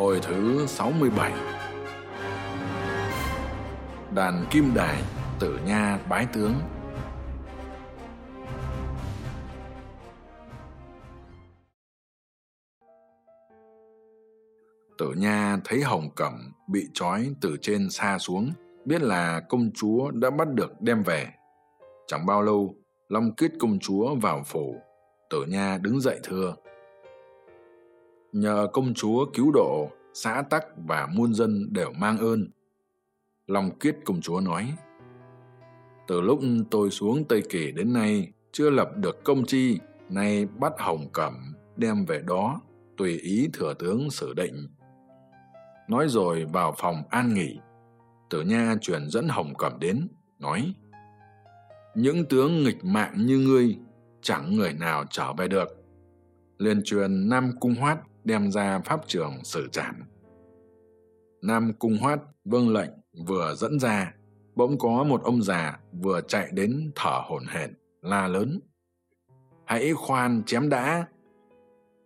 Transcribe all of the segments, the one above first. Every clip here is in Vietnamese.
Hồi thứ 67 Đàn Kim Đài Tử Nha Bái Tướng Tử Nha thấy Hồng Cẩm bị trói từ trên xa xuống, biết là công chúa đã bắt được đem về. Chẳng bao lâu, Long kết công chúa vào phủ, Tử Nha đứng dậy thưa. Nhờ công chúa cứu độ, xã tắc và muôn dân đều mang ơn. Long Kiết công chúa nói, Từ lúc tôi xuống Tây Kỳ đến nay, chưa lập được công chi, nay bắt Hồng Cẩm đem về đó, tùy ý thừa tướng xử định nói rồi vào phòng an nghỉ tử nha truyền dẫn hồng cẩm đến nói những tướng nghịch mạng như ngươi chẳng người nào trở về được liền truyền nam cung hoát đem ra pháp trường xử trảm. Nam cung hoát vâng lệnh vừa dẫn ra, bỗng có một ông già vừa chạy đến thở hổn hển, la lớn. Hãy khoan chém đã.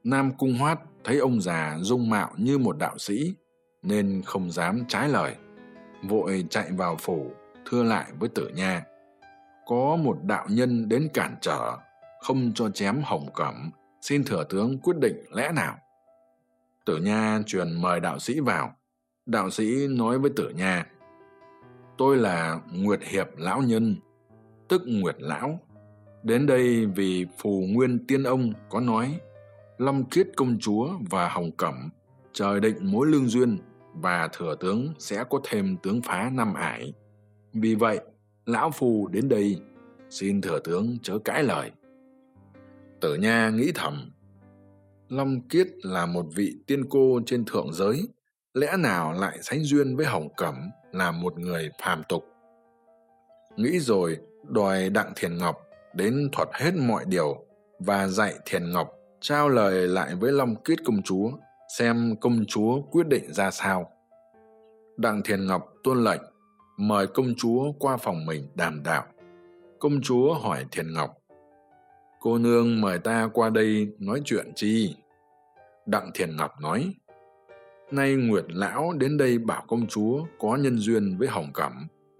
Nam cung hoát thấy ông già dung mạo như một đạo sĩ, nên không dám trái lời, vội chạy vào phủ, thưa lại với tử nha. Có một đạo nhân đến cản trở, không cho chém hồng cẩm, xin thừa tướng quyết định lẽ nào? Tử nha truyền mời đạo sĩ vào. Đạo sĩ nói với tử nha, tôi là nguyệt hiệp lão nhân, tức nguyệt lão. Đến đây vì phù nguyên tiên ông có nói long kiết công chúa và hồng cẩm trời định mối lương duyên và thừa tướng sẽ có thêm tướng phá năm ải. Vì vậy, lão phù đến đây, xin thừa tướng chớ cãi lời. Tử nha nghĩ thầm long kiết là một vị tiên cô trên thượng giới, lẽ nào lại sánh duyên với hồng cẩm là một người phàm tục? Nghĩ rồi, đòi đặng thiền ngọc đến thuật hết mọi điều và dạy thiền ngọc trao lời lại với long kiết công chúa, xem công chúa quyết định ra sao. Đặng thiền ngọc tuân lệnh, mời công chúa qua phòng mình đàm đạo. Công chúa hỏi thiền ngọc cô nương mời ta qua đây nói chuyện chi? Đặng thiền ngọc nói, nay nguyệt lão đến đây bảo công chúa có nhân duyên với hồng cẩm,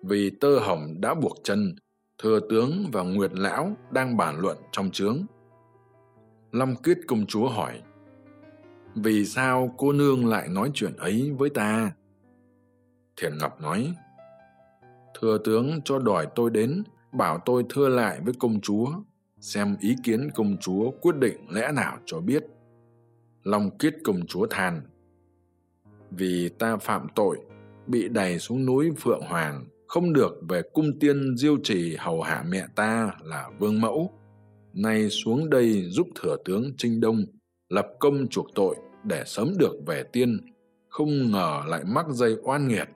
vì tơ hồng đã buộc chân, thừa tướng và nguyệt lão đang bàn luận trong trướng long kiết công chúa hỏi, vì sao cô nương lại nói chuyện ấy với ta? Thiền ngọc nói, thừa tướng cho đòi tôi đến, bảo tôi thưa lại với công chúa xem ý kiến công chúa quyết định lẽ nào cho biết. Long kiết công chúa than, vì ta phạm tội, bị đày xuống núi phượng hoàng, không được về cung tiên diêu trì hầu hạ mẹ ta là vương mẫu. Nay xuống đây giúp thừa tướng trinh đông lập công chuộc tội để sớm được về tiên, không ngờ lại mắc dây oan nghiệt.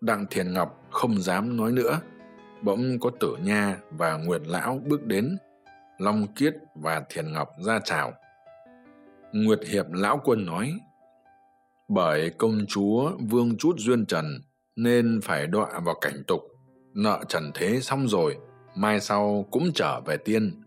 Đặng thiền ngọc không dám nói nữa bỗng có tử nha và nguyệt lão bước đến, long kiết và thiền ngọc ra chào. Nguyệt hiệp lão quân nói, bởi công chúa vương chút duyên trần nên phải đọa vào cảnh tục, nợ trần thế xong rồi, mai sau cũng trở về tiên.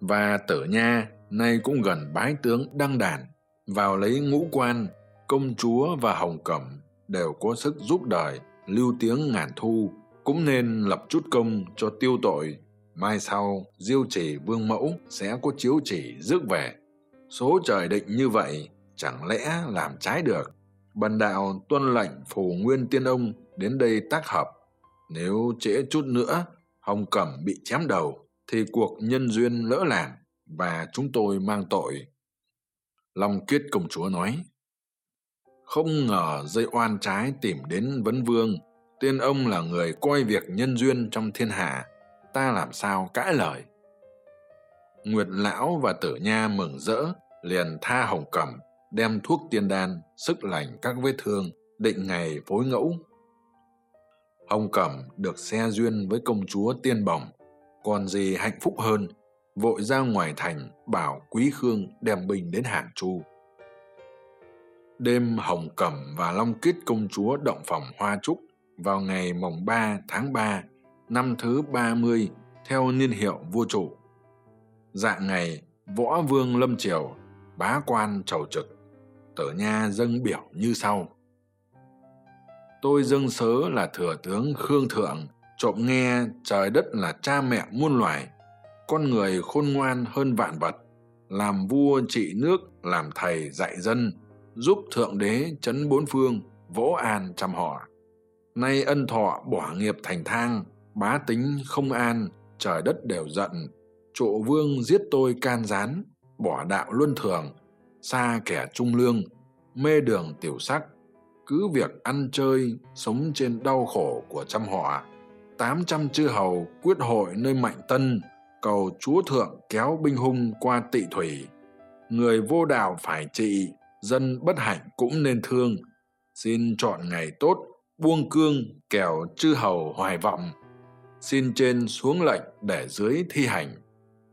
Và tử nha nay cũng gần bái tướng đăng đàn, vào lấy ngũ quan, công chúa và hồng cẩm đều có sức giúp đời, lưu tiếng ngàn thu cũng nên lập chút công cho tiêu tội. Mai sau, diêu chỉ vương mẫu sẽ có chiếu chỉ rước về. Số trời định như vậy, chẳng lẽ làm trái được? Bần đạo tuân lệnh phù nguyên tiên ông đến đây tác hợp. Nếu trễ chút nữa, hồng cẩm bị chém đầu, thì cuộc nhân duyên lỡ làng và chúng tôi mang tội. Long kiết công chúa nói, không ngờ dây oan trái tìm đến vấn vương tiên ông là người coi việc nhân duyên trong thiên hạ, ta làm sao cãi lời? Nguyệt lão và tử nha mừng rỡ, liền tha hồng cẩm, đem thuốc tiên đan, sức lành các vết thương, định ngày phối ngẫu. Hồng cẩm được xe duyên với công chúa tiên bồng, còn gì hạnh phúc hơn, vội ra ngoài thành bảo quý khương đem binh đến hàng chu. Đêm hồng cẩm và long kít công chúa động phòng hoa trúc vào ngày mồng ba tháng ba năm thứ ba mươi theo niên hiệu vua chủ. Dạng ngày, võ vương lâm triều, bá quan trầu trực, tử nha dâng biểu như sau. Tôi dâng sớ là thừa tướng khương thượng, trộm nghe trời đất là cha mẹ muôn loài, con người khôn ngoan hơn vạn vật, làm vua trị nước, làm thầy dạy dân, giúp thượng đế chấn bốn phương, vỗ an trăm họ nay ân thọ bỏ nghiệp thành thang, bá tính không an, trời đất đều giận. Trụ vương giết tôi can gián, bỏ đạo luân thường, xa kẻ trung lương, mê đường tiểu sắc. Cứ việc ăn chơi, sống trên đau khổ của trăm họ tám trăm chư hầu quyết hội nơi mạnh tân, cầu chúa thượng kéo binh hung qua tị thủy. Người vô đạo phải trị, dân bất hạnh cũng nên thương. Xin chọn ngày tốt buông cương kẻo chư hầu hoài vọng. Xin trên xuống lệnh để dưới thi hành.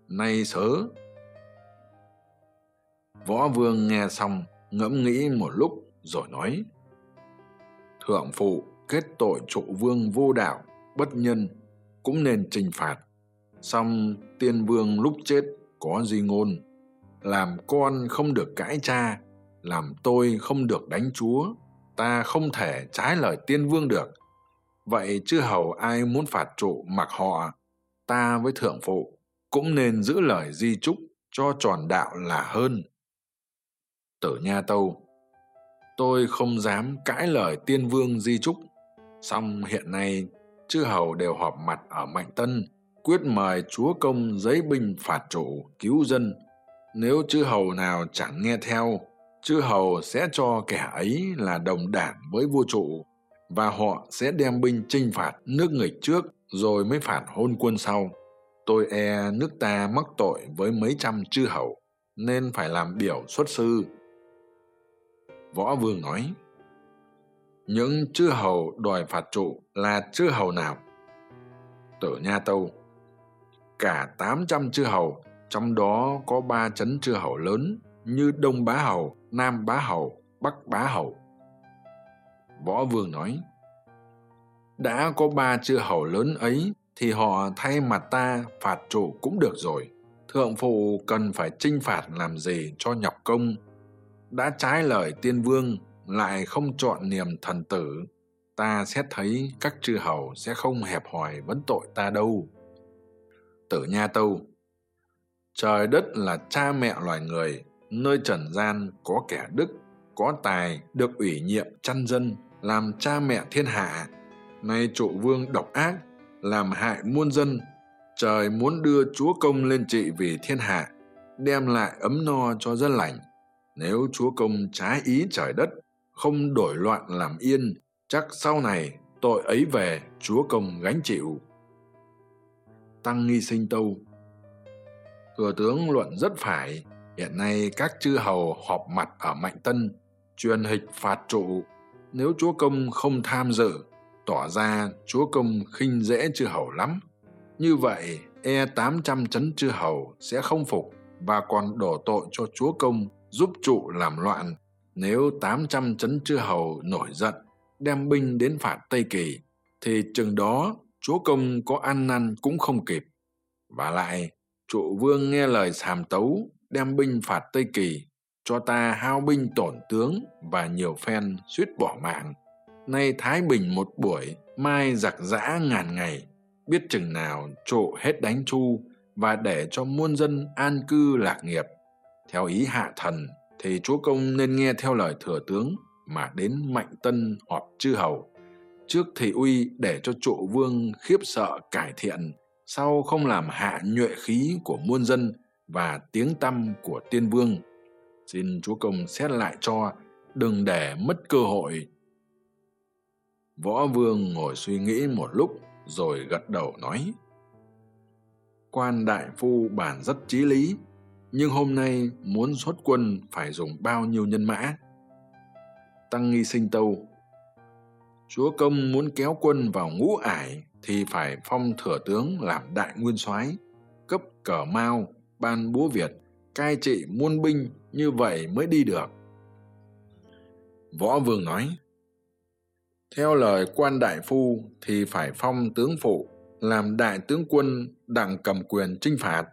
Nay sớ. Võ vương nghe xong, ngẫm nghĩ một lúc rồi nói, thượng phụ, kết tội trụ vương vô đạo, bất nhân, cũng nên trừng phạt. Song tiên vương lúc chết có di ngôn, làm con không được cãi cha, làm tôi không được đánh chúa ta không thể trái lời tiên vương được. Vậy chứ hầu ai muốn phạt trụ mặc họ, ta với thượng phụ cũng nên giữ lời di trúc cho tròn đạo là hơn. Tử nha tâu, tôi không dám cãi lời tiên vương di trúc song hiện nay, chư hầu đều họp mặt ở mạnh tân, quyết mời chúa công giấy binh phạt chủ cứu dân. Nếu chư hầu nào chẳng nghe theo chư hầu sẽ cho kẻ ấy là đồng đảng với vua trụ, và họ sẽ đem binh chinh phạt nước nghịch trước rồi mới phạt hôn quân sau. Tôi e nước ta mắc tội với mấy trăm chư hầu, nên phải làm biểu xuất sư. Võ vương nói, những chư hầu đòi phạt trụ là chư hầu nào? Tử nha tâu, cả tám trăm chư hầu, trong đó có ba chấn chư hầu lớn như đông bá hầu nam bá hầu, bắc bá hầu. Võ vương nói, đã có ba chư hầu lớn ấy thì họ thay mặt ta phạt trụ cũng được rồi. Thượng phụ cần phải chinh phạt làm gì cho nhọc công. Đã trái lời tiên vương, lại không chọn niềm thần tử. Ta xét thấy các chư hầu sẽ không hẹp hòi vấn tội ta đâu. Tử nha tâu, trời đất là cha mẹ loài người nơi trần gian có kẻ đức, có tài được ủy nhiệm chăn dân, làm cha mẹ thiên hạ. Nay trụ vương độc ác, làm hại muôn dân. Trời muốn đưa chúa công lên trị vì thiên hạ, đem lại ấm no cho dân lành. Nếu chúa công trái ý trời đất, không đổi loạn làm yên, chắc sau này tội ấy về, chúa công gánh chịu. Tăng nghi sinh tâu. Thừa tướng luận rất phải hiện nay các chư hầu họp mặt ở mạnh tân, truyền hịch phạt trụ. Nếu chúa công không tham dự, tỏ ra chúa công khinh dễ chư hầu lắm. Như vậy e tám trăm chấn chư hầu sẽ không phục và còn đổ tội cho chúa công giúp trụ làm loạn. Nếu tám trăm chấn chư hầu nổi giận, đem binh đến phạt tây kỳ, thì chừng đó chúa công có ăn năn cũng không kịp. Và lại, trụ vương nghe lời sàm tấu đem binh phạt tây kỳ, cho ta hao binh tổn tướng và nhiều phen suýt bỏ mạng. Nay thái bình một buổi, mai giặc giã ngàn ngày, biết chừng nào trộ hết đánh chu và để cho muôn dân an cư lạc nghiệp. Theo ý hạ thần, thì chúa công nên nghe theo lời thừa tướng mà đến mạnh tân họp chư hầu. Trước thị uy để cho trụ vương khiếp sợ cải thiện, sau không làm hạ nhuệ khí của muôn dân và tiếng tăm của tiên vương. Xin chúa công xét lại cho, đừng để mất cơ hội. Võ vương ngồi suy nghĩ một lúc, rồi gật đầu nói, quan đại phu bàn rất trí lý, nhưng hôm nay muốn xuất quân phải dùng bao nhiêu nhân mã? Tăng nghi sinh tâu, chúa công muốn kéo quân vào ngũ ải thì phải phong thừa tướng làm đại nguyên soái, cấp cờ mao ban búa việt, cai trị muôn binh như vậy mới đi được. Võ vương nói, theo lời quan đại phu thì phải phong tướng phụ, làm đại tướng quân đặng cầm quyền chinh phạt.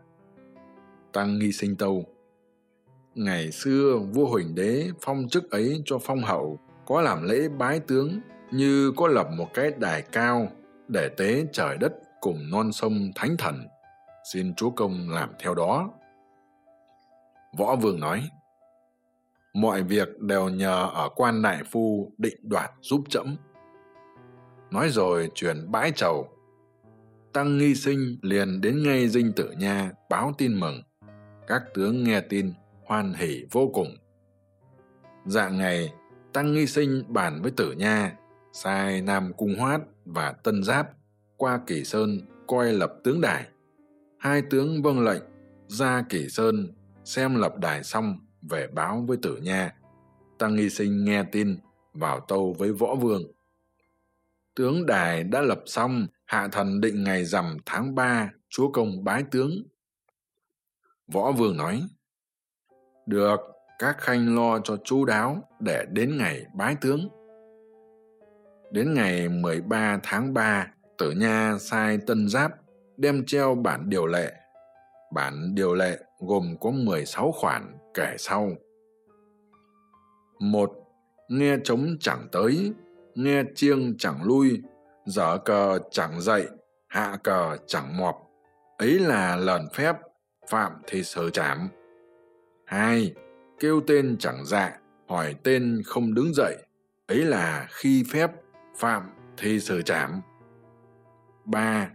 Tăng nghi sinh tâu, ngày xưa vua huỳnh đế phong chức ấy cho phong hậu, có làm lễ bái tướng như có lập một cái đài cao để tế trời đất cùng non sông thánh thần xin chúa công làm theo đó. Võ vương nói, mọi việc đều nhờ ở quan đại phu định đoạt giúp trẫm nói rồi truyền bãi trầu tăng nghi sinh liền đến ngay dinh tử nha báo tin mừng. Các tướng nghe tin, hoan hỉ vô cùng. Dạng ngày, tăng nghi sinh bàn với tử nha, sai nam cung hoát và tân giáp qua kỷ sơn, coi lập tướng đài hai tướng vâng lệnh, ra kỷ sơn, xem lập đài xong về báo với tử nha. Tăng nghi sinh nghe tin, vào tâu với võ vương. Tướng đài đã lập xong, hạ thần định ngày rằm tháng ba, chúa công bái tướng. Võ vương nói, được, các khanh lo cho chú đáo để đến ngày bái tướng. Đến ngày mười ba tháng ba, tử nha sai tân giáp đem treo bản điều lệ. Bản điều lệ gồm có mười sáu khoản kể sau. Một, nghe trống chẳng tới, nghe chiêng chẳng lui, dở cờ chẳng dậy, hạ cờ chẳng mọp. Ấy là lờn phép, phạm thì sở chảm. Hai, kêu tên chẳng dạ hỏi tên không đứng dậy. Ấy là khi phép, phạm thì sở chảm. Ba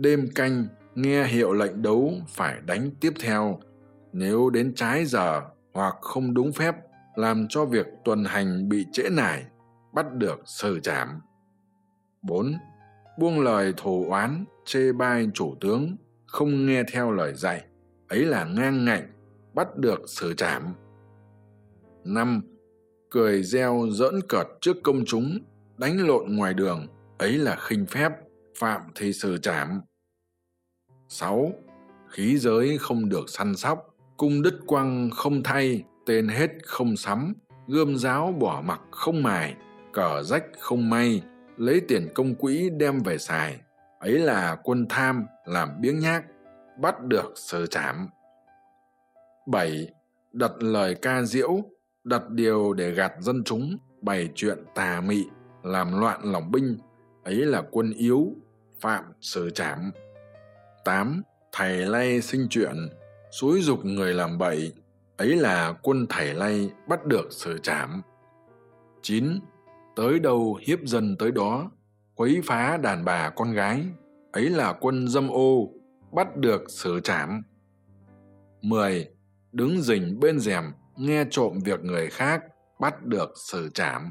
đêm canh, nghe hiệu lệnh đấu phải đánh tiếp theo. Nếu đến trái giờ hoặc không đúng phép, làm cho việc tuần hành bị trễ nải, bắt được xử trảm. Bốn, buông lời thù oán, chê bai chủ tướng, không nghe theo lời dạy, ấy là ngang ngạnh, bắt được xử trảm. Năm, cười reo giỡn cợt trước công chúng, đánh lộn ngoài đường, ấy là khinh phép, phạm thì xử trảm sáu Khí giới không được săn sóc, cung đứt quăng không thay, tên hết không sắm, gươm giáo bỏ mặc không mài, cờ rách không may, lấy tiền công quỹ đem về xài. Ấy là quân tham, làm biếng nhác, bắt được sở trảm. bảy Đặt lời ca diễu, đặt điều để gạt dân chúng, bày chuyện tà mị, làm loạn lòng binh, ấy là quân yếu, phạm sở trảm tám Thầy lay sinh chuyện, xúi dục người làm bậy, ấy là quân thầy lay bắt được xử trảm. chín Tới đâu hiếp dân tới đó, quấy phá đàn bà con gái, ấy là quân dâm ô, bắt được xử trảm. 10. Đứng rình bên rèm, nghe trộm việc người khác, bắt được xử trảm.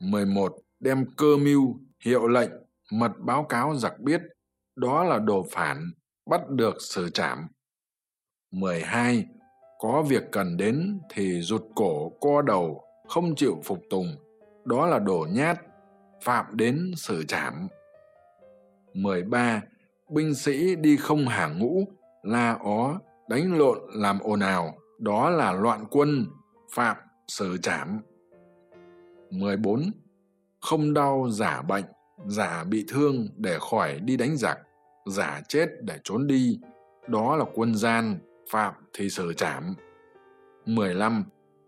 11. Đem cơ mưu, hiệu lệnh, mật báo cáo giặc biết, đó là đồ phản bắt được xử trảm mười hai, có việc cần đến thì rụt cổ, co đầu, không chịu phục tùng. Đó là đồ nhát, phạm đến xử trảm mười ba, binh sĩ đi không hàng ngũ, la ó, đánh lộn làm ồn ào. Đó là loạn quân, phạm xử trảm mười bốn, không đau giả bệnh, giả bị thương để khỏi đi đánh giặc giả chết để trốn đi. Đó là quân gian, phạm thì xử trảm. Mười lăm,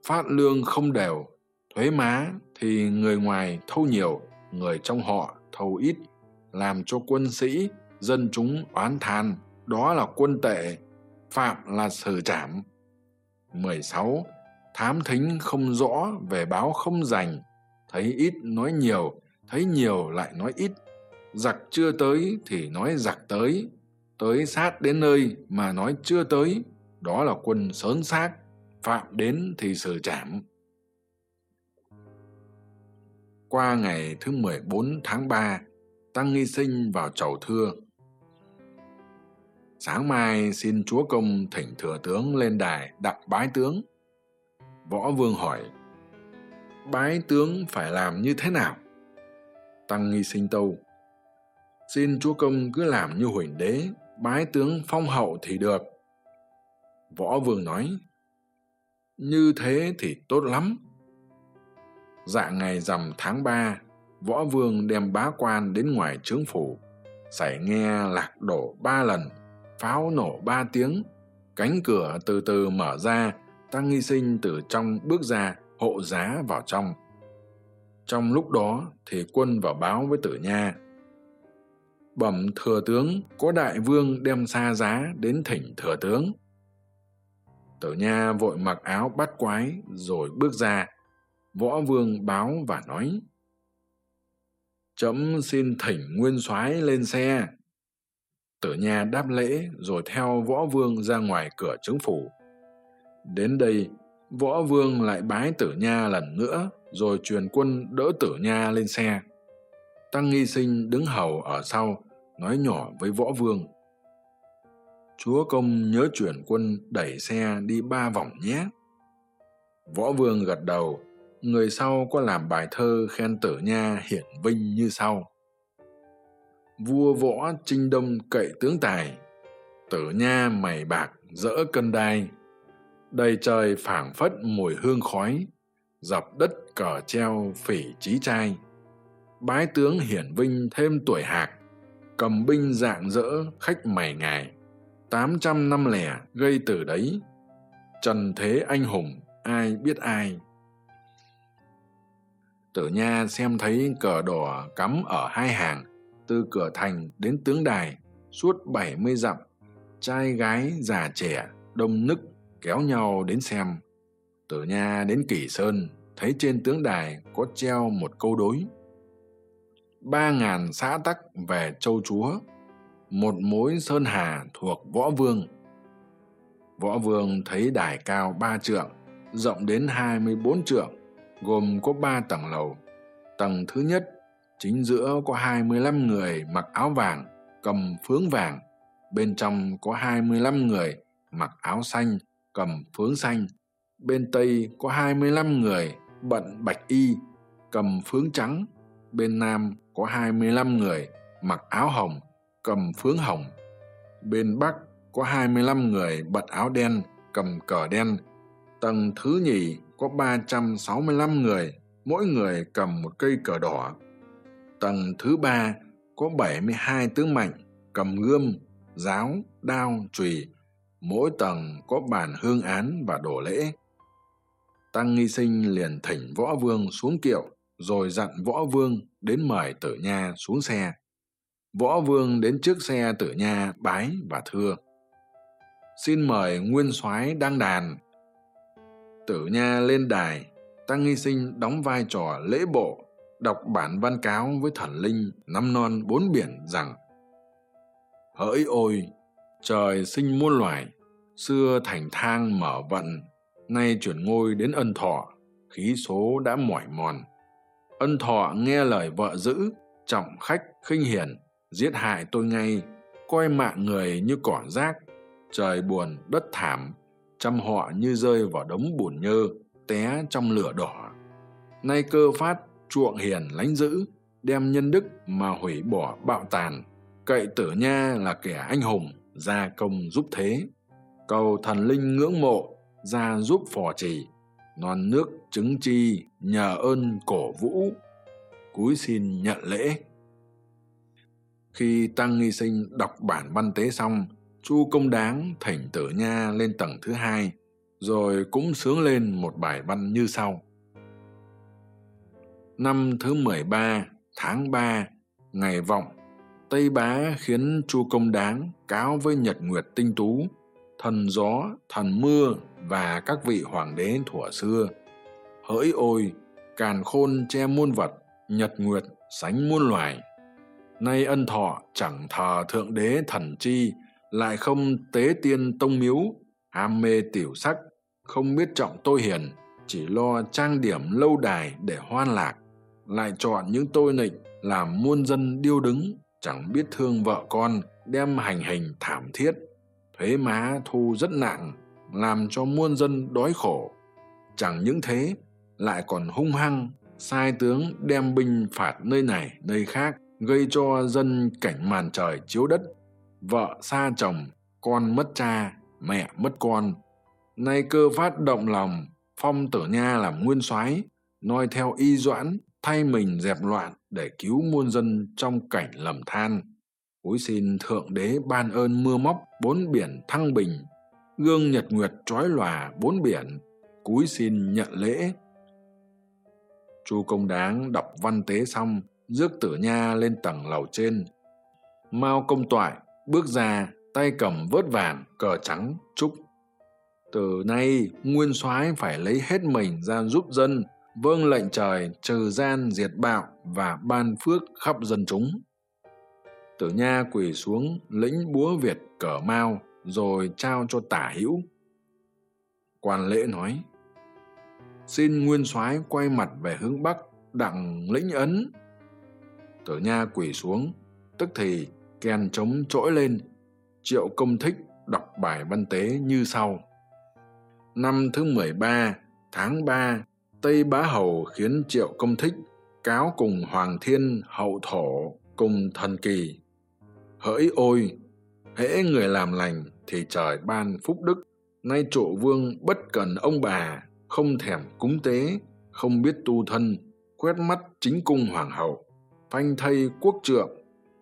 phát lương không đều. Thuế má thì người ngoài thâu nhiều, người trong họ thâu ít. Làm cho quân sĩ, dân chúng oán than. Đó là quân tệ, phạm là xử trảm. Mười sáu, thám thính không rõ, về báo không dành thấy ít nói nhiều, thấy nhiều lại nói ít giặc chưa tới thì nói giặc tới. Tới sát đến nơi mà nói chưa tới, đó là quân sớn xác, phạm đến thì xử trảm. Qua ngày thứ mười bốn tháng ba, tăng nghi sinh vào chầu thưa. Sáng mai xin chúa công thỉnh thừa tướng lên đài đặng bái tướng. Võ vương hỏi, bái tướng phải làm như thế nào? Tăng nghi sinh tâu xin chúa công cứ làm như huỳnh đế, bái tướng phong hậu thì được. Võ vương nói, như thế thì tốt lắm. Dạ ngày rằm tháng ba, võ vương đem bá quan đến ngoài trướng phủ sảy nghe lạc đổ ba lần, pháo nổ ba tiếng, cánh cửa từ từ mở ra tăng nghi sinh từ trong bước ra, hộ giá vào trong. Trong lúc đó thì quân vào báo với tử nha bẩm thừa tướng, có đại vương đem xa giá đến thỉnh thừa tướng. Tử nha vội mặc áo bắt quái rồi bước ra. Võ vương báo và nói trẫm xin thỉnh nguyên soái lên xe. Tử nha đáp lễ rồi theo võ vương ra ngoài cửa trướng phủ. Đến đây, võ vương lại bái tử nha lần nữa rồi truyền quân đỡ tử nha lên xe. Tăng nghi sinh đứng hầu ở sau nói nhỏ với võ vương. Chúa công nhớ chuyển quân đẩy xe đi ba vòng nhé. Võ vương gật đầu, người sau có làm bài thơ khen tử nha hiển vinh như sau. Vua võ trinh đông cậy tướng tài, tử nha mày bạc dỡ cân đai. Đầy trời phảng phất mùi hương khói, dọc đất cờ treo phỉ trí trai. Bái tướng hiển vinh thêm tuổi hạc cầm binh dạng dỡ khách mày ngài. Tám trăm năm lẻ gây từ đấy. Trần thế anh hùng, ai biết ai? Tử nha xem thấy cờ đỏ cắm ở hai hàng, từ cửa thành đến tướng đài, suốt bảy mươi dặm, trai gái già trẻ, đông nức, kéo nhau đến xem. Tử nha đến kỳ sơn, thấy trên tướng đài có treo một câu đối ba ngàn xã tắc về châu chúa, một mối sơn hà thuộc võ vương. Võ vương thấy đài cao ba trượng, rộng đến hai mươi bốn trượng, gồm có ba tầng lầu. Tầng thứ nhất, chính giữa có hai mươi lăm người mặc áo vàng, cầm phướng vàng. Bên trong có hai mươi lăm người mặc áo xanh, cầm phướng xanh. Bên tây có hai mươi lăm người bận bạch y, cầm phướng trắng bên nam có hai mươi lăm người mặc áo hồng, cầm phướng hồng. Bên bắc có hai mươi lăm người bật áo đen, cầm cờ đen. Tầng thứ nhì có ba trăm sáu mươi lăm người, mỗi người cầm một cây cờ đỏ. Tầng thứ ba có bảy mươi hai tướng mạnh cầm gươm, giáo, đao, chùy. Mỗi tầng có bàn hương án và đồ lễ. Tăng nghi sinh liền thỉnh võ vương xuống kiệu rồi dặn võ vương đến mời tử nha xuống xe. Võ vương đến trước xe tử nha bái và thưa, xin mời nguyên soái đăng đàn. Tử nha lên đài, tăng nghi sinh đóng vai trò lễ bộ, đọc bản văn cáo với thần linh năm non bốn biển rằng, hỡi ôi, trời sinh muôn loài, xưa thành thang mở vận, nay chuyển ngôi đến ân thọ, khí số đã mỏi mòn ân thọ nghe lời vợ giữ, trọng khách khinh hiền, giết hại tôi ngay, coi mạng người như cỏ rác, trời buồn đất thảm, trăm họ như rơi vào đống bùn nhơ, té trong lửa đỏ. Nay cơ phát chuộng hiền lánh dữ đem nhân đức mà hủy bỏ bạo tàn, cậy tử nha là kẻ anh hùng, gia công giúp thế. Cầu thần linh ngưỡng mộ ra giúp phò trì non nước chứng chi nhờ ơn cổ vũ. Cúi xin nhận lễ. Khi tăng nghi sinh đọc bản văn tế xong, chu công đáng thỉnh tử nha lên tầng thứ hai, rồi cũng sướng lên một bài văn như sau. Năm thứ mười ba, tháng ba, ngày vọng, tây bá khiến chu công đáng cáo với nhật nguyệt tinh tú, thần gió, thần mưa và các vị hoàng đế thuở xưa. Hỡi ôi, càn khôn che muôn vật, nhật nguyệt sánh muôn loài. Nay ân thọ chẳng thờ thượng đế thần chi, lại không tế tiên tông miếu. Ham mê tiểu sắc, không biết trọng tôi hiền, chỉ lo trang điểm lâu đài để hoan lạc. Lại chọn những tôi nịnh làm muôn dân điêu đứng, chẳng biết thương vợ con đem hành hình thảm thiết. Thuế má thu rất nặng làm cho muôn dân đói khổ. Chẳng những thế, lại còn hung hăng, sai tướng đem binh phạt nơi này, nơi khác, gây cho dân cảnh màn trời chiếu đất. Vợ xa chồng, con mất cha, mẹ mất con. Nay cơ phát động lòng, phong tử nha làm nguyên soái, noi theo y doãn, thay mình dẹp loạn để cứu muôn dân trong cảnh lầm than. Cúi xin thượng đế ban ơn mưa móc bốn biển thăng bình gương nhật nguyệt trói lòa bốn biển, cúi xin nhận lễ. Chu công đáng đọc văn tế xong, rước tử nha lên tầng lầu trên. Mao công toại bước ra, tay cầm vớt vàng, cờ trắng trúc từ nay, nguyên soái phải lấy hết mình ra giúp dân vâng lệnh trời trừ gian diệt bạo và ban phước khắp dân chúng. Tử nha quỳ xuống lĩnh búa việt cờ mao rồi trao cho tả hữu. Quan lễ nói, xin nguyên soái quay mặt về hướng bắc đặng lĩnh ấn. Tử nha quỳ xuống, tức thì kèn trống trỗi lên, triệu công thích đọc bài văn tế như sau. Năm thứ mười ba, tháng ba, tây bá hầu khiến triệu công thích cáo cùng hoàng thiên hậu thổ cùng thần kỳ. Hỡi ôi hễ người làm lành thì trời ban phúc đức. Nay trụ vương bất cần ông bà, không thèm cúng tế, không biết tu thân, quét mắt chính cung hoàng hậu, phanh thây quốc trượng,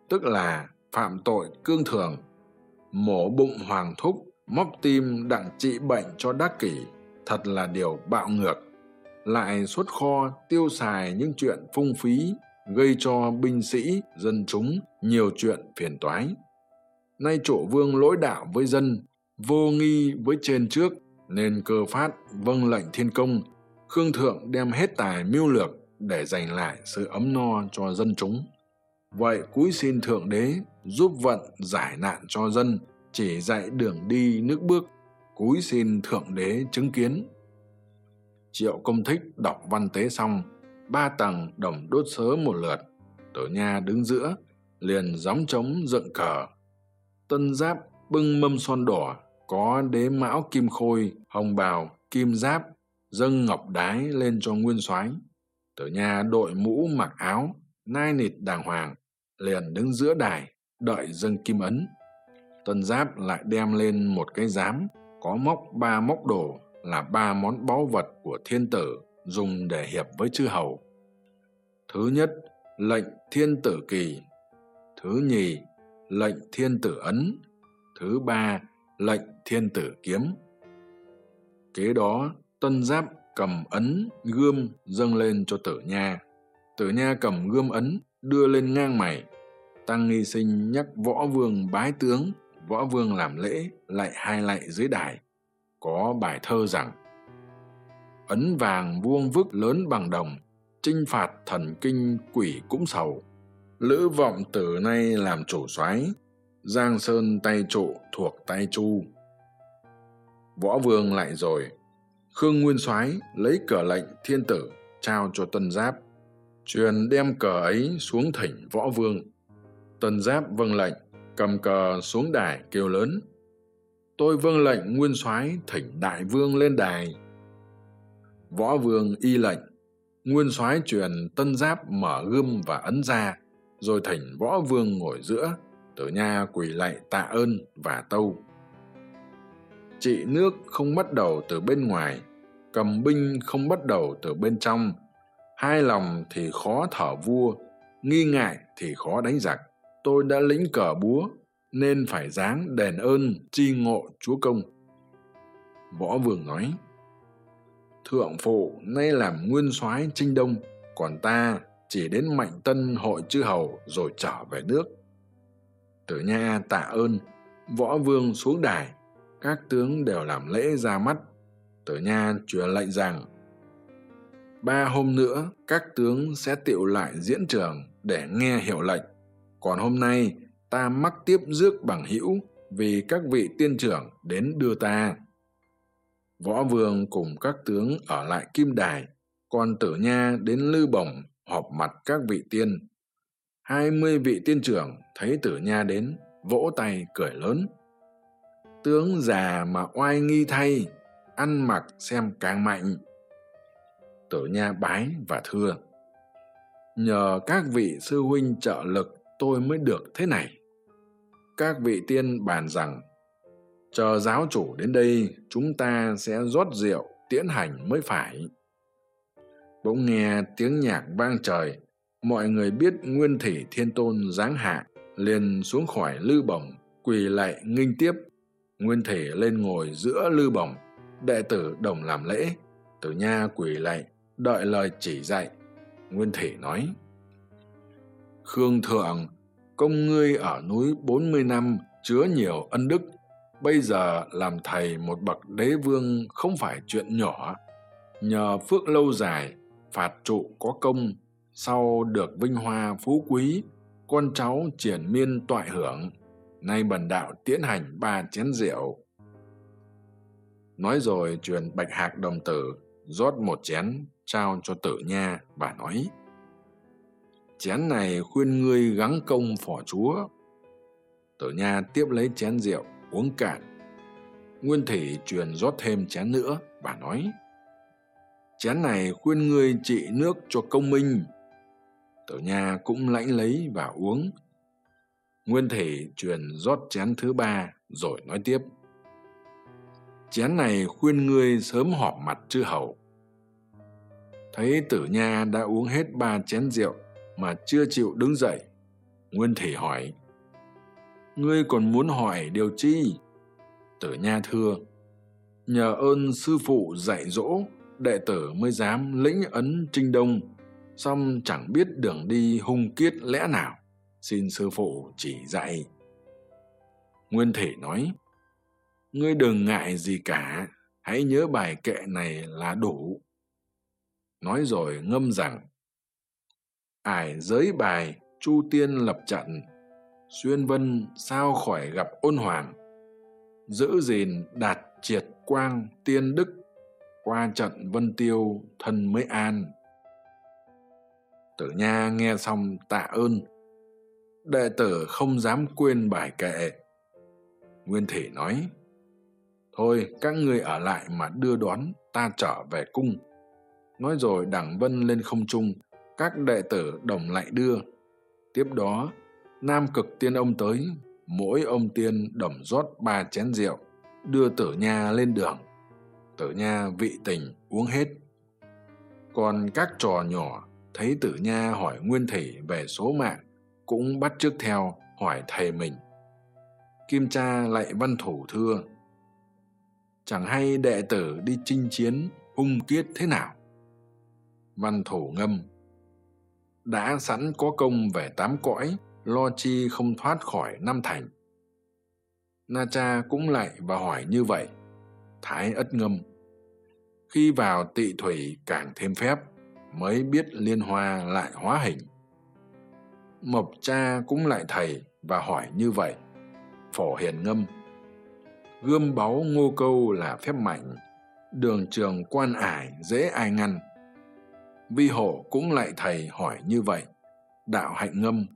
tức là phạm tội cương thường, mổ bụng hoàng thúc, móc tim đặng trị bệnh cho đắc kỷ, thật là điều bạo ngược. Lại xuất kho tiêu xài những chuyện phung phí, gây cho binh sĩ, dân chúng nhiều chuyện phiền toái nay chỗ vương lỗi đạo với dân, vô nghi với trên trước, nên cơ phát vâng lệnh thiên công, khương thượng đem hết tài mưu lược để giành lại sự ấm no cho dân chúng. Vậy cúi xin thượng đế giúp vận giải nạn cho dân, chỉ dạy đường đi nước bước, cúi xin thượng đế chứng kiến. Triệu công thích đọc văn tế xong, ba tầng đồng đốt sớ một lượt, tử nha đứng giữa, liền gióng trống dựng cờ tân giáp bưng mâm son đỏ, có đế mão kim khôi, hồng bào, kim giáp, dâng ngọc đái lên cho nguyên soái. Tử nha đội mũ mặc áo, nai nịt đàng hoàng, liền đứng giữa đài, đợi dâng kim ấn. Tân giáp lại đem lên một cái giám, có móc ba móc đồ, là ba món báu vật của thiên tử, dùng để hiệp với chư hầu. Thứ nhất, lệnh thiên tử kỳ. Thứ nhì lệnh thiên tử ấn. Thứ ba, lệnh thiên tử kiếm. Kế đó, tân giáp cầm ấn, gươm dâng lên cho tử nha. Tử nha cầm gươm ấn, đưa lên ngang mày. Tăng nghi sinh nhắc võ vương bái tướng, võ vương làm lễ, lại hai lạy dưới đài. Có bài thơ rằng, ấn vàng vuông vức lớn bằng đồng, chinh phạt thần kinh quỷ cũng sầu lữ vọng từ nay làm chủ soái, giang sơn tay trụ thuộc tay chu. Võ vương lại rồi, khương nguyên soái lấy cờ lệnh thiên tử trao cho tân giáp, truyền đem cờ ấy xuống thỉnh võ vương. Tân giáp vâng lệnh, cầm cờ xuống đài kêu lớn, tôi vâng lệnh nguyên soái thỉnh đại vương lên đài. Võ vương y lệnh, nguyên soái truyền tân giáp mở gươm và ấn ra rồi thỉnh võ vương ngồi giữa tử nha quỳ lạy tạ ơn và tâu. Trị nước không bắt đầu từ bên ngoài, cầm binh không bắt đầu từ bên trong. Hai lòng thì khó thở vua, nghi ngại thì khó đánh giặc. Tôi đã lĩnh cờ búa, nên phải dáng đền ơn tri ngộ chúa công. Võ vương nói, thượng phụ, nay làm nguyên soái trinh đông, còn ta chỉ đến mạnh tân hội chư hầu rồi trở về nước. Tử nha tạ ơn, võ vương xuống đài, các tướng đều làm lễ ra mắt. Tử nha truyền lệnh rằng, ba hôm nữa, các tướng sẽ tiệu lại diễn trường để nghe hiệu lệnh. Còn hôm nay, ta mắc tiếp rước bằng hữu vì các vị tiên trưởng đến đưa ta. Võ vương cùng các tướng ở lại kim đài, còn tử nha đến lư bổng họp mặt các vị tiên. Hai mươi vị tiên trưởng thấy tử nha đến, vỗ tay cười lớn. Tướng già mà oai nghi thay, ăn mặc xem càng mạnh. Tử nha bái và thưa, nhờ các vị sư huynh trợ lực, tôi mới được thế này. Các vị tiên bàn rằng, chờ giáo chủ đến đây, chúng ta sẽ rót rượu tiễn hành mới phải bỗng nghe tiếng nhạc vang trời, mọi người biết nguyên thủy thiên tôn giáng hạ, liền xuống khỏi lư bổng, quỳ lại nghinh tiếp. Nguyên thể lên ngồi giữa lư bổng, đệ tử đồng làm lễ, tử nha quỳ lạy đợi lời chỉ dạy. Nguyên thủy nói, khương thượng, công ngươi ở núi bốn mươi năm chứa nhiều ân đức, bây giờ làm thầy một bậc đế vương không phải chuyện nhỏ. Nhờ phước lâu dài phạt trụ có công, sau được vinh hoa phú quý, con cháu triển miên toại hưởng, nay bần đạo tiến hành ba chén rượu. Nói rồi truyền bạch hạc đồng tử, rót một chén, trao cho tử nha và nói, chén này khuyên ngươi gắng công phò chúa. Tử nha tiếp lấy chén rượu, uống cạn. Nguyên thủy truyền rót thêm chén nữa và nói chén này khuyên ngươi trị nước cho công minh. Tử nha cũng lãnh lấy và uống. Nguyên thể truyền rót chén thứ ba, rồi nói tiếp. Chén này khuyên ngươi sớm họp mặt chư hầu. Thấy tử nha đã uống hết ba chén rượu mà chưa chịu đứng dậy, nguyên thể hỏi, ngươi còn muốn hỏi điều chi? Tử nha thưa, nhờ ơn sư phụ dạy dỗ đệ tử mới dám lĩnh ấn trinh đông song chẳng biết đường đi hung kiết lẽ nào. Xin sư phụ chỉ dạy. Nguyên thể nói, ngươi đừng ngại gì cả, hãy nhớ bài kệ này là đủ. Nói rồi ngâm rằng, ải giới bài chu tiên lập trận, xuyên vân sao khỏi gặp ôn hoàng, giữ gìn đạt triệt quang tiên đức qua trận vân tiêu thân mới an. Tử nha nghe xong tạ ơn. Đệ tử không dám quên bài kệ. Nguyên thể nói, thôi, các ngươi ở lại mà đưa đón ta trở về cung. Nói rồi đẳng vân lên không trung, các đệ tử đồng lại đưa. Tiếp đó, nam cực tiên ông tới, mỗi ông tiên đồng rót ba chén rượu, đưa tử nha lên đường tử nha vị tình uống hết. Còn các trò nhỏ thấy tử nha hỏi nguyên thủy về số mạng cũng bắt chước theo hỏi thầy mình. Kim cha lại văn thủ thưa, chẳng hay đệ tử đi chinh chiến hung kiết thế nào? Văn thủ ngâm, đã sẵn có công về tám cõi, lo chi không thoát khỏi năm thành. Na cha cũng lại và hỏi như vậy. Thái ất ngâm khi vào tị thủy càng thêm phép, mới biết liên hoa lại hóa hình. Mộc cha cũng lại thầy và hỏi như vậy. Phổ hiền ngâm, gươm báu ngô câu là phép mạnh, đường trường quan ải dễ ai ngăn. Vi hộ cũng lại thầy hỏi như vậy. Đạo hạnh ngâm,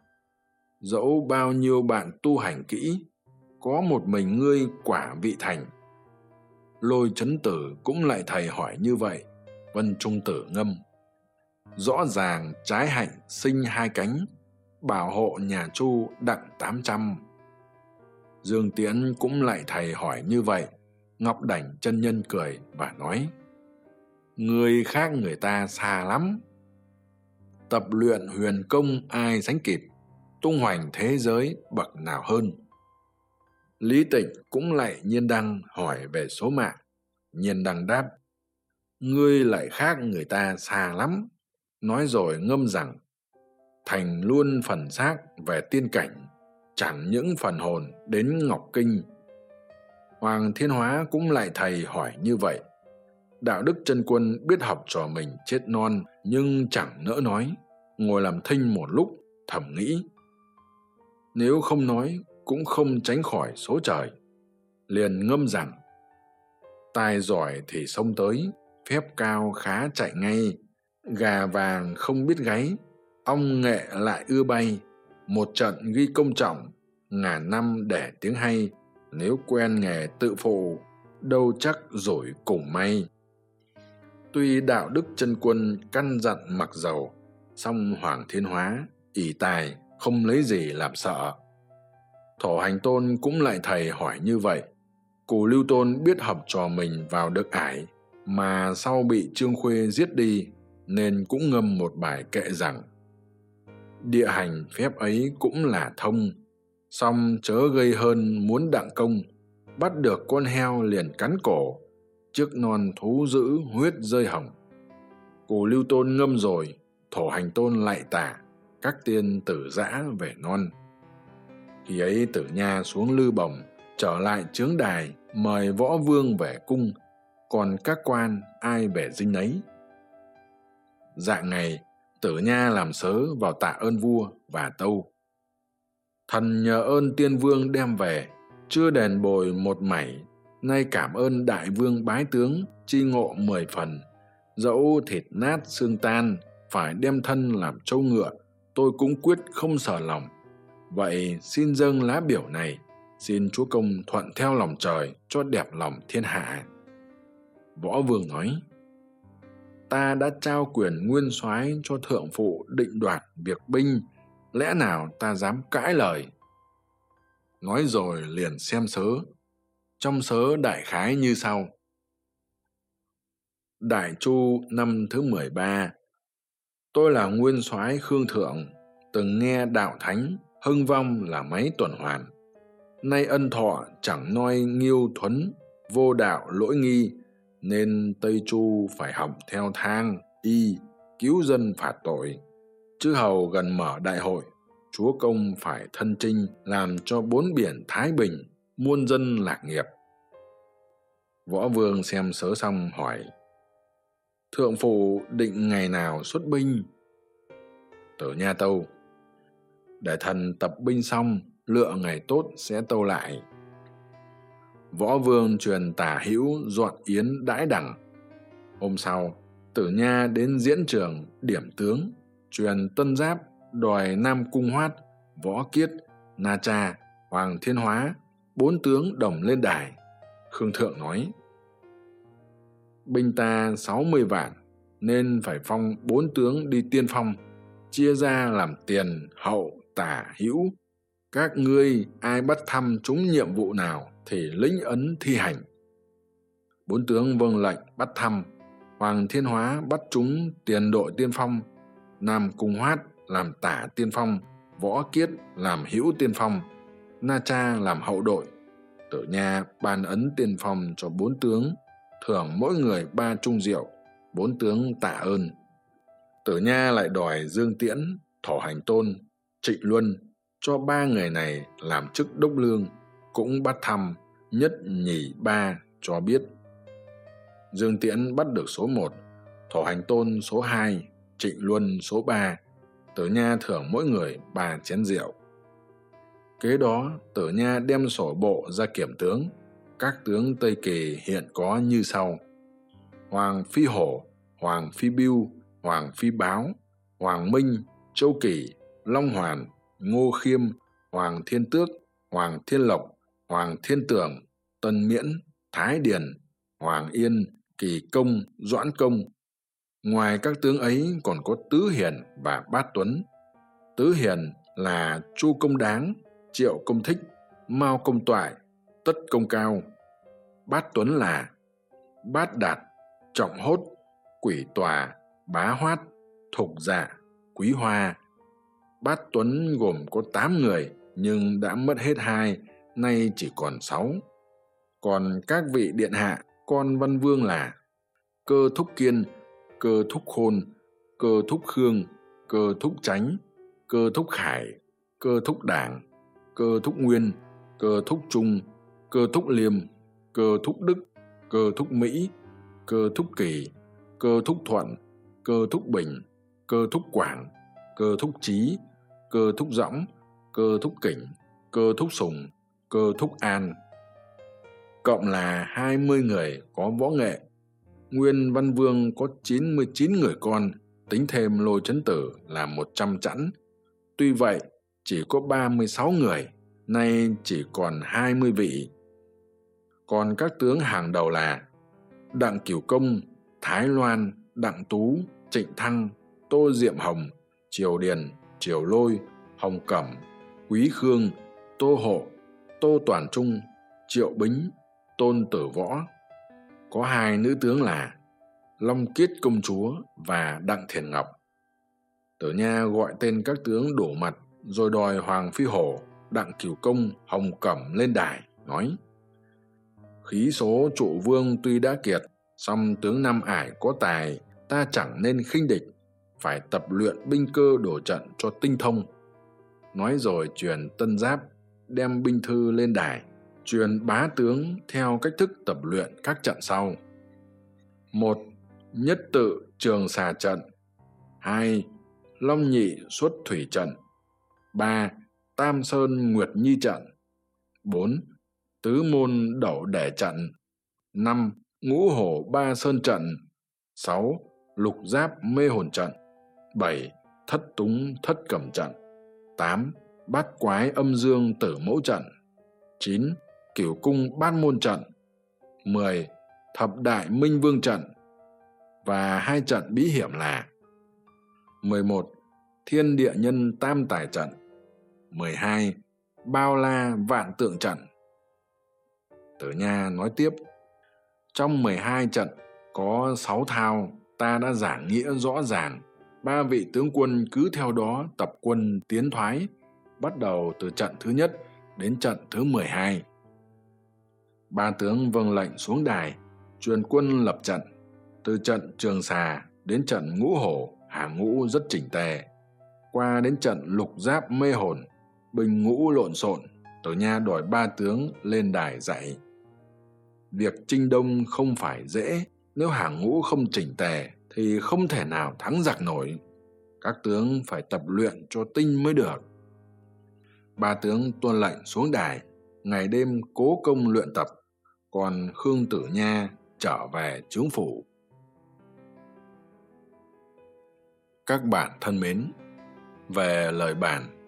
dẫu bao nhiêu bạn tu hành kỹ, có một mình ngươi quả vị thành lôi Trấn tử cũng lại thầy hỏi như vậy. Vân trung tử ngâm. Rõ ràng trái hạnh sinh hai cánh, bảo hộ nhà chu đặng tám trăm. Dương tiễn cũng lại thầy hỏi như vậy. Ngọc đảnh chân nhân cười và nói, người khác người ta xa lắm. Tập luyện huyền công ai sánh kịp, tung hoành thế giới bậc nào hơn? Lý tịnh cũng lại nhiên đăng hỏi về số mạng. Nhiên đăng đáp, ngươi lại khác người ta xa lắm. Nói rồi ngâm rằng, thành luôn phần xác về tiên cảnh, chẳng những phần hồn đến ngọc kinh. Hoàng thiên hóa cũng lại thầy hỏi như vậy. Đạo đức chân quân biết học trò mình chết non nhưng chẳng nỡ nói. Ngồi làm thinh một lúc, thầm nghĩ, nếu không nói cũng không tránh khỏi số trời, liền ngâm rằng tài giỏi thì xông tới, phép cao khá chạy ngay, gà vàng không biết gáy, ong nghệ lại ưa bay, một trận ghi công trọng, ngàn năm để tiếng hay, nếu quen nghề tự phụ, đâu chắc rồi cùng may. Tuy đạo đức chân quân căn dặn mặc dầu, song hoàng thiên hóa, ỷ tài, không lấy gì làm sợ thổ hành tôn cũng lại thầy hỏi như vậy cù lưu tôn biết học trò mình vào được ải, mà sau bị trương khuê giết đi, nên cũng ngâm một bài kệ rằng, địa hành phép ấy cũng là thông, song chớ gây hơn muốn đặng công, bắt được con heo liền cắn cổ, trước non thú dữ huyết rơi hỏng. cù lưu tôn ngâm rồi thổ hành tôn lại tả các tiên tử giã về non khi ấy tử nha xuống lư bồng trở lại trướng đài, mời võ vương về cung. Còn các quan, ai về dinh ấy? Dạng ngày, tử nha làm sớ vào tạ ơn vua và tâu. Thần nhờ ơn tiên vương đem về, chưa đền bồi một mảy. Nay cảm ơn đại vương bái tướng, chi ngộ mười phần. Dẫu thịt nát xương tan, phải đem thân làm trâu ngựa, tôi cũng quyết không sở lòng vậy xin dâng lá biểu này. Xin chúa công thuận theo lòng trời cho đẹp lòng thiên hạ. Võ vương nói, ta đã trao quyền nguyên soái cho thượng phụ định đoạt việc binh. Lẽ nào ta dám cãi lời? Nói rồi liền xem sớ. Trong sớ đại khái như sau. Đại chu năm thứ mười ba, tôi là nguyên soái khương thượng, từng nghe đạo thánh hưng vong là mấy tuần hoàn. Nay ân thọ chẳng noi nghiêu thuấn, vô đạo lỗi nghi, nên tây chu phải học theo thang, y, cứu dân phạt tội. Chư hầu gần mở đại hội, chúa công phải thân trinh, làm cho bốn biển thái bình, muôn dân lạc nghiệp. Võ vương xem sớ xong hỏi, thượng phụ định ngày nào xuất binh? Tử nha tâu để thần tập binh xong, lựa ngày tốt sẽ tâu lại. Võ vương truyền tả hữu dọn yến đãi đẳng. Hôm sau, tử nha đến diễn trường điểm tướng, truyền tân giáp, đòi nam cung hoát, võ kiết, na cha, hoàng thiên hóa, bốn tướng đồng lên đài. Khương thượng nói, binh ta sáu mươi vạn, nên phải phong bốn tướng đi tiên phong, chia ra làm tiền, hậu tả hữu. Các ngươi ai bắt thăm chúng nhiệm vụ nào thì lĩnh ấn thi hành. Bốn tướng vâng lệnh bắt thăm. Hoàng thiên hóa bắt chúng tiền đội tiên phong. Nam cung hoát làm tả tiên phong. Võ kiết làm hữu tiên phong. Na cha làm hậu đội. Tử nha ban ấn tiên phong cho bốn tướng, thưởng mỗi người ba trung rượu, bốn tướng tạ ơn. Tử nha lại đòi dương tiễn thổ hành tôn trịnh luân cho ba người này làm chức đốc lương, cũng bắt thăm nhất nhì ba cho biết. Dương tiễn bắt được số một thổ hành tôn số hai, trịnh luân số ba, tử nha thưởng mỗi người ba chén rượu. Kế đó, tử nha đem sổ bộ ra kiểm tướng. Các tướng tây kỳ hiện có như sau hoàng phi hổ, hoàng phi biêu hoàng phi báo, hoàng minh, châu kỳ long hoàn, ngô khiêm, hoàng thiên tước, hoàng thiên lộc, hoàng thiên tưởng, tân miễn, thái điền, hoàng yên, kỳ công, doãn công. Ngoài các tướng ấy còn có tứ hiền và bát tuấn. Tứ hiền là chu công đáng, triệu công thích, mao công toại, tất công cao. Bát tuấn là bát đạt, trọng hốt, quỷ tòa, bá hoát, thục dạ quý hoa bát tuấn gồm có tám người nhưng đã mất hết hai nay chỉ còn sáu còn các vị điện hạ con văn vương là cơ thúc kiên cơ thúc khôn cơ thúc khương cơ thúc chánh cơ thúc khải cơ thúc đảng cơ thúc nguyên cơ thúc trung cơ thúc liêm cơ thúc đức cơ thúc mỹ cơ thúc kỳ cơ thúc thuận cơ thúc bình cơ thúc quảng cơ thúc trí cơ thúc dõng cơ thúc kỉnh, cơ thúc sùng, cơ thúc an. Cộng là hai mươi người có võ nghệ. Nguyên văn vương có chín mươi chín người con, tính thêm lôi chấn tử là một trăm chẵn. Tuy vậy, chỉ có ba mươi sáu người, nay chỉ còn hai mươi vị. Còn các tướng hàng đầu là đặng cửu công, thái loan, đặng tú, trịnh thăng, tô diệm hồng, triều điền triều lôi, hồng cẩm, quý khương, tô hộ, tô toàn trung, triệu bính, tôn tử võ. Có hai nữ tướng là long kiết công chúa và đặng thiền ngọc. Tử nha gọi tên các tướng đổ mặt rồi đòi hoàng phi hổ, đặng cửu công, hồng cẩm lên đài, nói, khí số trụ vương tuy đã kiệt, song tướng nam ải có tài, ta chẳng nên khinh địch phải tập luyện binh cơ đổ trận cho tinh thông. Nói rồi truyền tân giáp, đem binh thư lên đài, truyền bá tướng theo cách thức tập luyện các trận sau. Một, nhất tự trường xà trận. Hai, long nhị xuất thủy trận. Ba, tam sơn nguyệt nhi trận. Bốn, tứ môn đẩu đẻ trận. Năm, ngũ hổ ba sơn trận. Sáu, lục giáp mê hồn trận bảy, thất túng, thất cẩm trận. Tám, bát quái âm dương tử mẫu trận. Chín, cửu cung bát môn trận. Mười, thập đại minh vương trận. Và hai trận bí hiểm là mười một, thiên địa nhân tam tài trận. Mười hai, bao la vạn tượng trận. Tử nha nói tiếp, trong mười hai trận có sáu thao ta đã giảng nghĩa rõ ràng ba vị tướng quân cứ theo đó tập quân tiến thoái, bắt đầu từ trận thứ nhất đến trận thứ mười hai. Ba tướng vâng lệnh xuống đài, truyền quân lập trận, từ trận trường xà đến trận ngũ hổ hàng ngũ rất chỉnh tề. Qua đến trận lục giáp mê hồn, binh ngũ lộn xộn tử nha đòi ba tướng lên đài dạy. Việc chinh đông không phải dễ nếu hàng ngũ không chỉnh tề thì không thể nào thắng giặc nổi. Các tướng phải tập luyện cho tinh mới được. Ba tướng tuân lệnh xuống đài, ngày đêm cố công luyện tập, còn khương tử nha trở về trướng phủ. Các bạn thân mến, về lời bản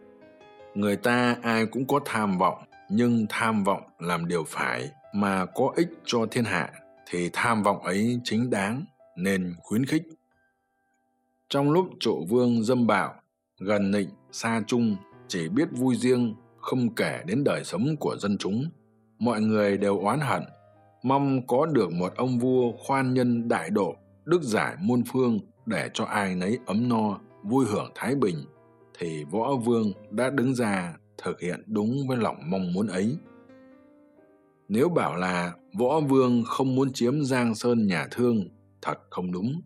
người ta ai cũng có tham vọng, nhưng tham vọng làm điều phải mà có ích cho thiên hạ thì tham vọng ấy chính đáng nên khuyến khích. Trong lúc trụ vương dâm bạo, gần nịnh xa chung chỉ biết vui riêng, không kể đến đời sống của dân chúng. Mọi người đều oán hận, mong có được một ông vua khoan nhân đại độ, đức giải muôn phương để cho ai nấy ấm no, vui hưởng thái bình, thì võ vương đã đứng ra thực hiện đúng với lòng mong muốn ấy. Nếu bảo là võ vương không muốn chiếm giang sơn nhà thương thật không đúng.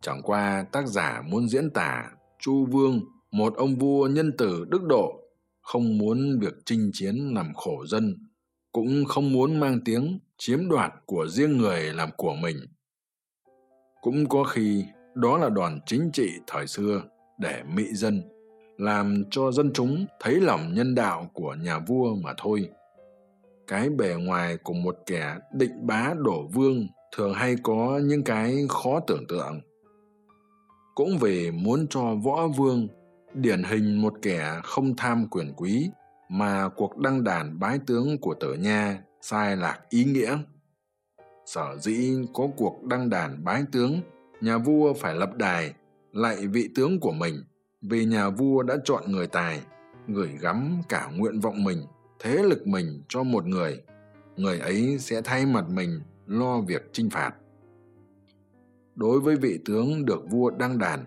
Chẳng qua tác giả muốn diễn tả chu vương, một ông vua nhân tử đức độ, không muốn việc chinh chiến làm khổ dân, cũng không muốn mang tiếng chiếm đoạt của riêng người làm của mình. Cũng có khi, đó là đoàn chính trị thời xưa để mị dân, làm cho dân chúng thấy lòng nhân đạo của nhà vua mà thôi. Cái bề ngoài của một kẻ định bá đổ vương thường hay có những cái khó tưởng tượng. Cũng vì muốn cho võ vương điển hình một kẻ không tham quyền quý mà cuộc đăng đàn bái tướng của tử nha sai lạc ý nghĩa. Sở dĩ có cuộc đăng đàn bái tướng, nhà vua phải lập đài lại vị tướng của mình vì nhà vua đã chọn người tài, gửi gắm cả nguyện vọng mình, thế lực mình cho một người. Người ấy sẽ thay mặt mình lo việc chinh phạt. Đối với vị tướng được vua đăng đàn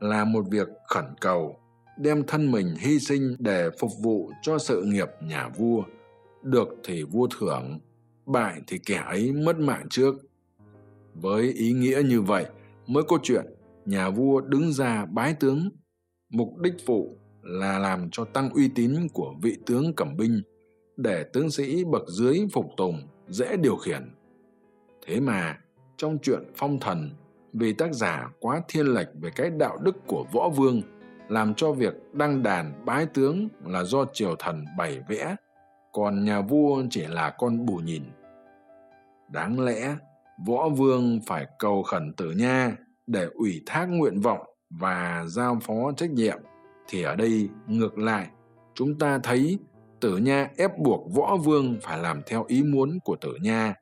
là một việc khẩn cầu, đem thân mình hy sinh để phục vụ cho sự nghiệp nhà vua, được thì vua thưởng, bại thì kẻ ấy mất mạng trước. Với ý nghĩa như vậy mới có chuyện nhà vua đứng ra bái tướng, mục đích phụ là làm cho tăng uy tín của vị tướng cẩm binh để tướng sĩ bậc dưới phục tùng, dễ điều khiển thế mà, trong chuyện phong thần, vì tác giả quá thiên lệch về cái đạo đức của võ vương, làm cho việc đăng đàn bái tướng là do triều thần bày vẽ, còn nhà vua chỉ là con bù nhìn. Đáng lẽ, võ vương phải cầu khẩn tử nha để ủy thác nguyện vọng và giao phó trách nhiệm. Thì ở đây, ngược lại, chúng ta thấy tử nha ép buộc võ vương phải làm theo ý muốn của tử nha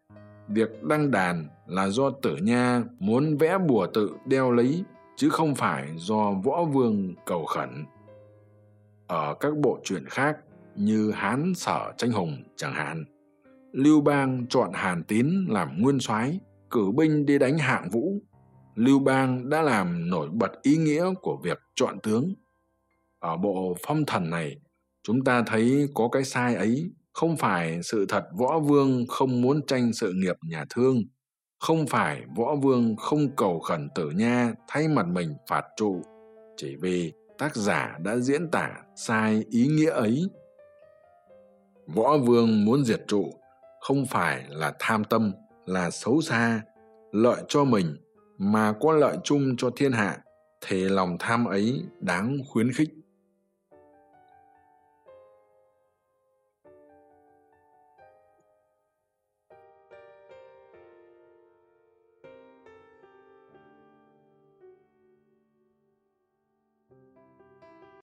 việc đăng đàn là do tử nha muốn vẽ bùa tự đeo lấy, chứ không phải do võ vương cầu khẩn. Ở các bộ truyện khác như hán sở tranh hùng chẳng hạn, lưu bang chọn hàn tín làm nguyên soái, cử binh đi đánh hạng vũ. Lưu bang đã làm nổi bật ý nghĩa của việc chọn tướng. Ở bộ phong thần này, chúng ta thấy có cái sai ấy không phải sự thật võ vương không muốn tranh sự nghiệp nhà thương. Không phải võ vương không cầu khẩn tử nha, thay mặt mình phạt trụ. Chỉ vì tác giả đã diễn tả sai ý nghĩa ấy. Võ vương muốn diệt trụ không phải là tham tâm, là xấu xa, lợi cho mình, mà có lợi chung cho thiên hạ. Thì lòng tham ấy đáng khuyến khích.